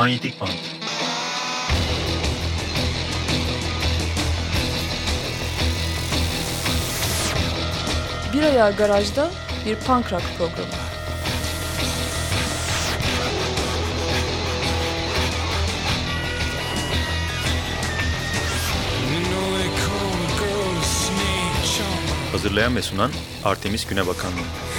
Manyetik band. Bir ayağı garajda bir punk rock programı. Hazırlayan ve sunan Artemis Günebakanlı.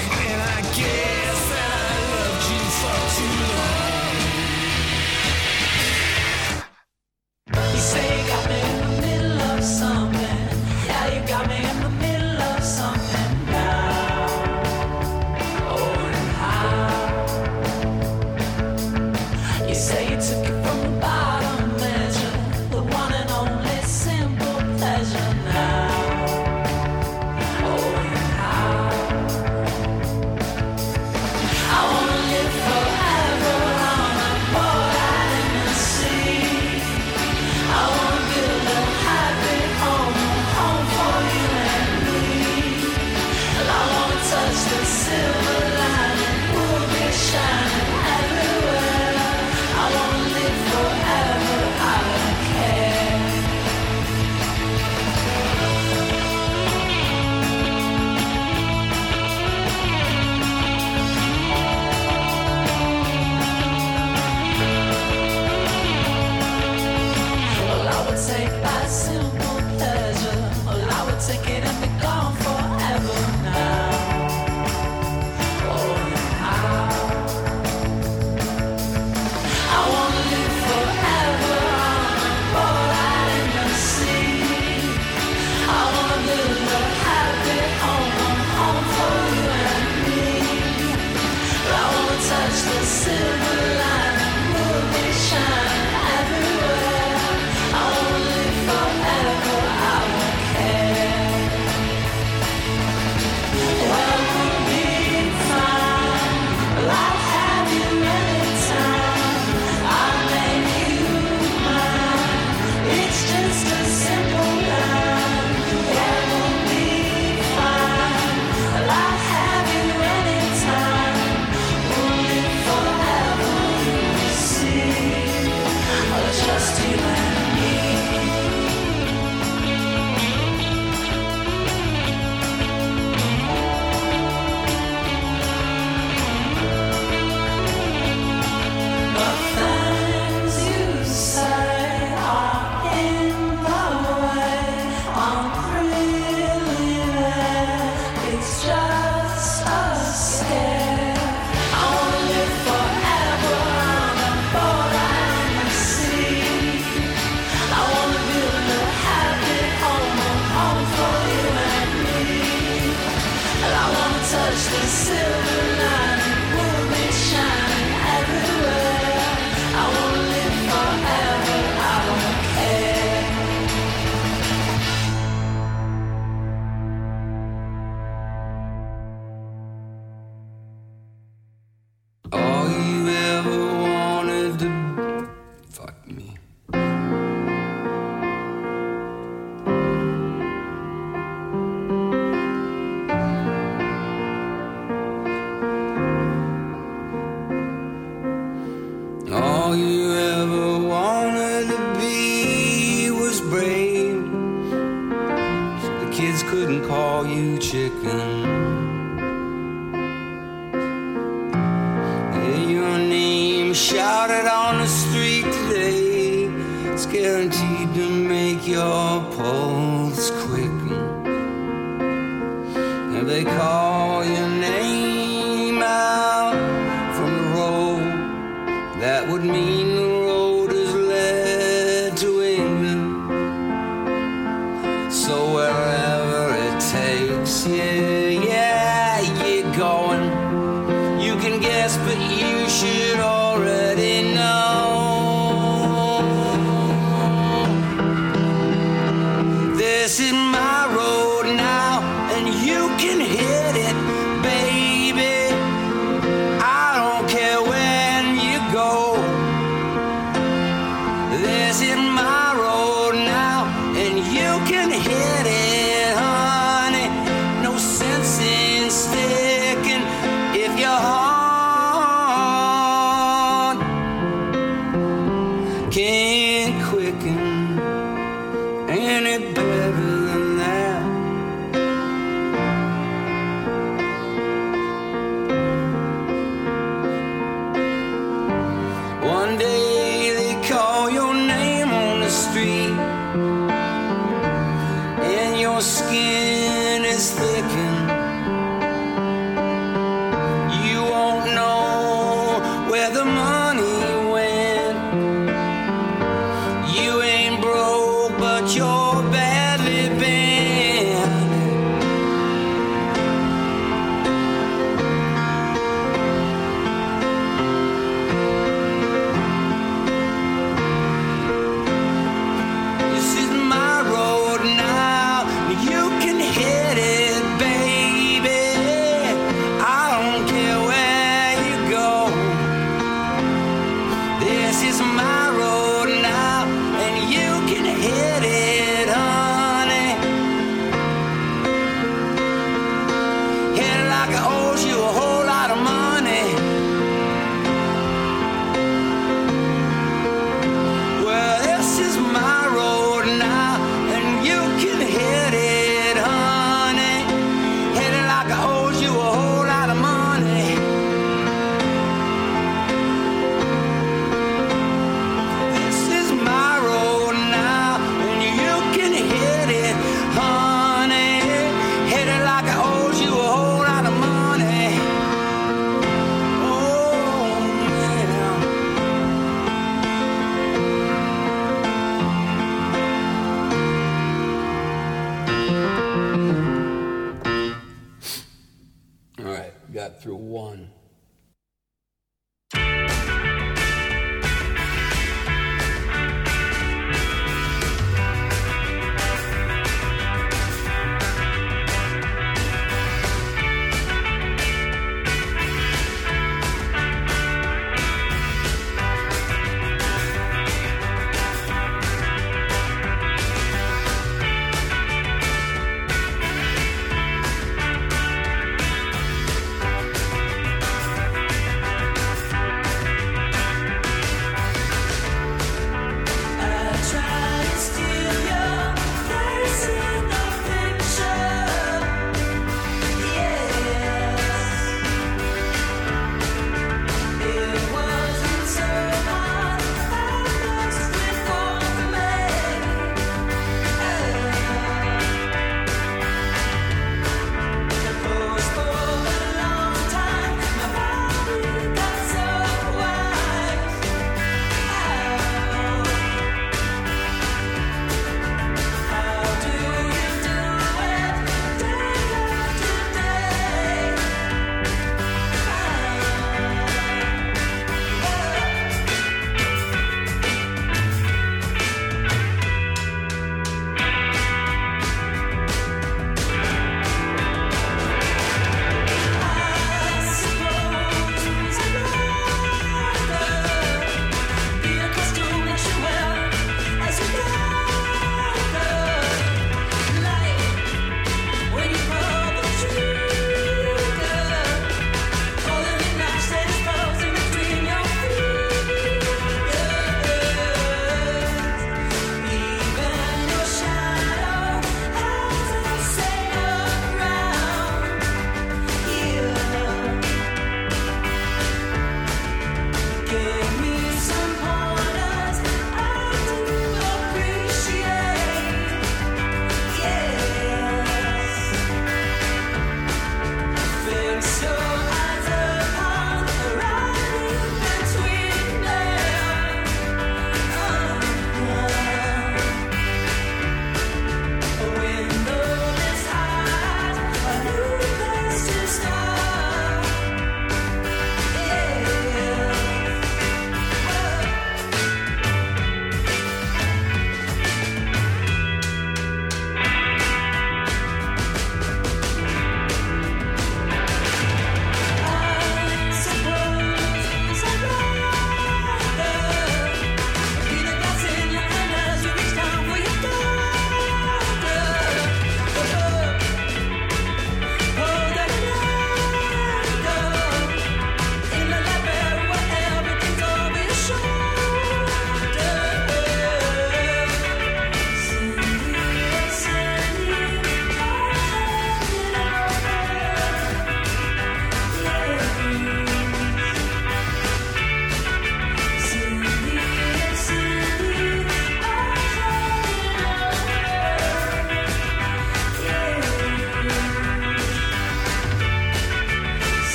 through one.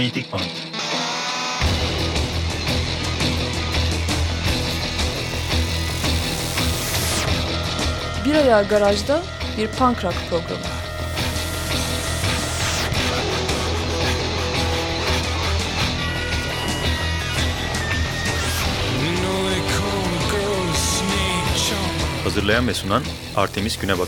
Manyetik band. Bir ayağı garajda bir punk rock programı. Hazırlayan ve sunan Artemis Güne